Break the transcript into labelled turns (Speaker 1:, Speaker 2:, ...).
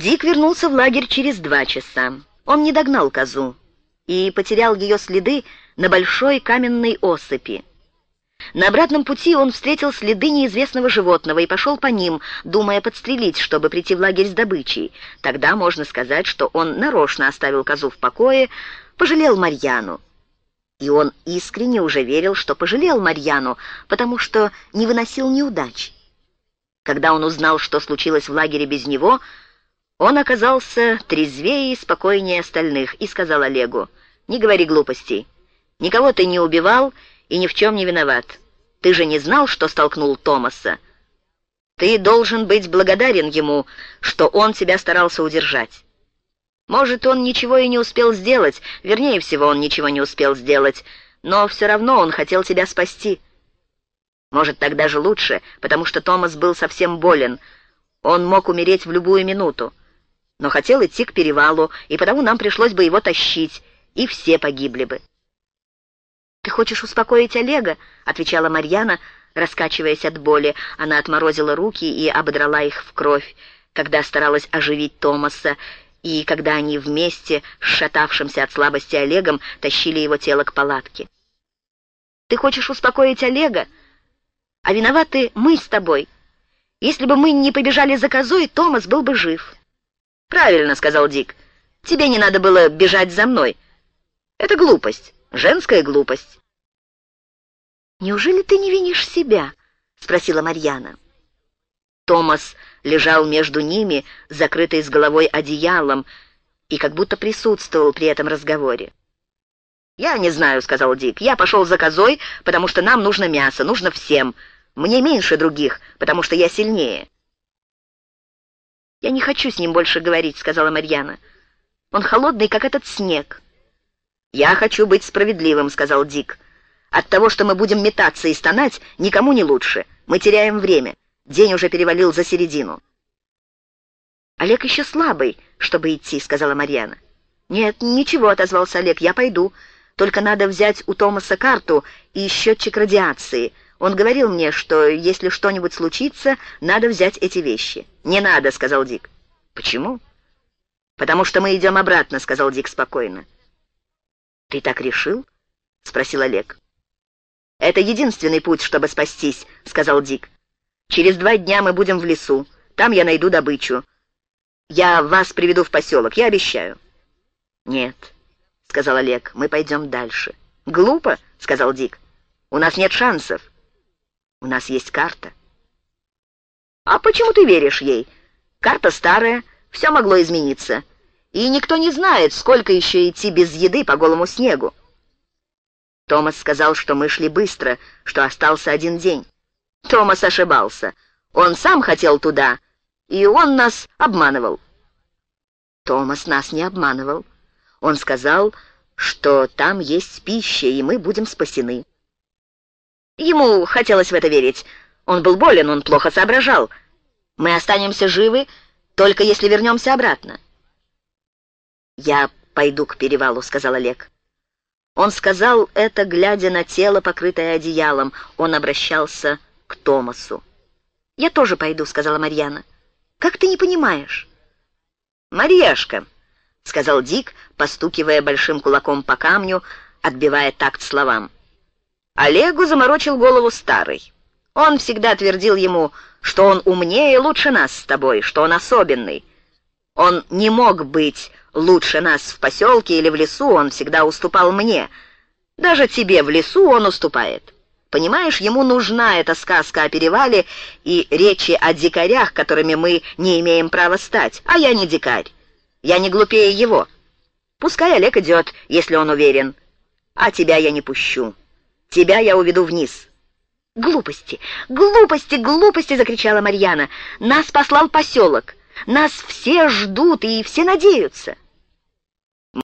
Speaker 1: Дик вернулся в лагерь через два часа. Он не догнал козу и потерял ее следы на большой каменной осыпи. На обратном пути он встретил следы неизвестного животного и пошел по ним, думая подстрелить, чтобы прийти в лагерь с добычей. Тогда можно сказать, что он нарочно оставил козу в покое, пожалел Марьяну. И он искренне уже верил, что пожалел Марьяну, потому что не выносил неудач. Когда он узнал, что случилось в лагере без него, он оказался трезвее и спокойнее остальных и сказал Олегу, «Не говори глупостей. Никого ты не убивал и ни в чем не виноват. Ты же не знал, что столкнул Томаса. Ты должен быть благодарен ему, что он тебя старался удержать. Может, он ничего и не успел сделать, вернее всего, он ничего не успел сделать, но все равно он хотел тебя спасти. Может, так даже лучше, потому что Томас был совсем болен. Он мог умереть в любую минуту но хотел идти к перевалу, и потому нам пришлось бы его тащить, и все погибли бы. «Ты хочешь успокоить Олега?» — отвечала Марьяна, раскачиваясь от боли. Она отморозила руки и ободрала их в кровь, когда старалась оживить Томаса, и когда они вместе с шатавшимся от слабости Олегом тащили его тело к палатке. «Ты хочешь успокоить Олега? А виноваты мы с тобой. Если бы мы не побежали за козой, Томас был бы жив». «Правильно», — сказал Дик. «Тебе не надо было бежать за мной. Это глупость, женская глупость».
Speaker 2: «Неужели ты не винишь себя?» — спросила Марьяна.
Speaker 1: Томас лежал между ними, закрытый с головой одеялом, и как будто присутствовал при этом разговоре. «Я не знаю», — сказал Дик. «Я пошел за козой, потому что нам нужно мясо, нужно всем. Мне меньше других, потому что я сильнее».
Speaker 2: «Я не хочу с ним больше говорить», — сказала Марьяна. «Он холодный, как этот снег».
Speaker 1: «Я хочу быть справедливым», — сказал Дик. «От того, что мы будем метаться и стонать, никому не лучше. Мы теряем время. День уже перевалил за середину».
Speaker 2: «Олег еще слабый, чтобы идти», — сказала Марьяна.
Speaker 1: «Нет, ничего», — отозвался Олег, — «я пойду. Только надо взять у Томаса карту и счетчик радиации. Он говорил мне, что если что-нибудь случится, надо взять эти вещи. «Не надо», — сказал Дик. «Почему?» «Потому что мы идем обратно», — сказал Дик спокойно.
Speaker 2: «Ты так решил?»
Speaker 1: — спросил Олег. «Это единственный путь, чтобы спастись», — сказал Дик. «Через два дня мы будем в лесу. Там я найду добычу. Я вас приведу в поселок, я обещаю».
Speaker 2: «Нет», — сказал Олег, — «мы пойдем дальше».
Speaker 1: «Глупо», — сказал Дик. «У нас нет шансов».
Speaker 2: У нас есть карта.
Speaker 1: А почему ты веришь ей? Карта старая, все могло измениться. И никто не знает, сколько еще идти без еды по голому снегу. Томас сказал, что мы шли быстро, что остался один день. Томас ошибался. Он сам хотел туда, и он нас обманывал.
Speaker 2: Томас нас не обманывал. Он сказал, что там есть пища, и мы будем спасены.
Speaker 1: Ему хотелось в это верить. Он был болен, он плохо соображал. Мы останемся живы, только если вернемся обратно.
Speaker 2: «Я пойду к перевалу», — сказал Олег.
Speaker 1: Он сказал это, глядя на тело, покрытое одеялом. Он обращался к Томасу.
Speaker 2: «Я тоже пойду», — сказала Марьяна. «Как ты не понимаешь?»
Speaker 1: «Марьяшка», — сказал Дик, постукивая большим кулаком по камню, отбивая такт словам. Олегу заморочил голову старый. Он всегда твердил ему, что он умнее и лучше нас с тобой, что он особенный. Он не мог быть лучше нас в поселке или в лесу, он всегда уступал мне. Даже тебе в лесу он уступает. Понимаешь, ему нужна эта сказка о перевале и речи о дикарях, которыми мы не имеем права стать. А я не дикарь. Я не глупее его. Пускай Олег идет, если он уверен. А тебя я не пущу. Тебя я уведу вниз».
Speaker 2: «Глупости! Глупости! Глупости!» — закричала Марьяна. «Нас послал поселок. Нас все ждут и все надеются».